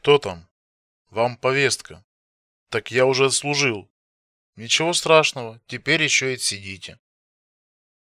Кто там? Вам повестка. Так я уже отслужил. Ничего страшного, теперь еще и сидите.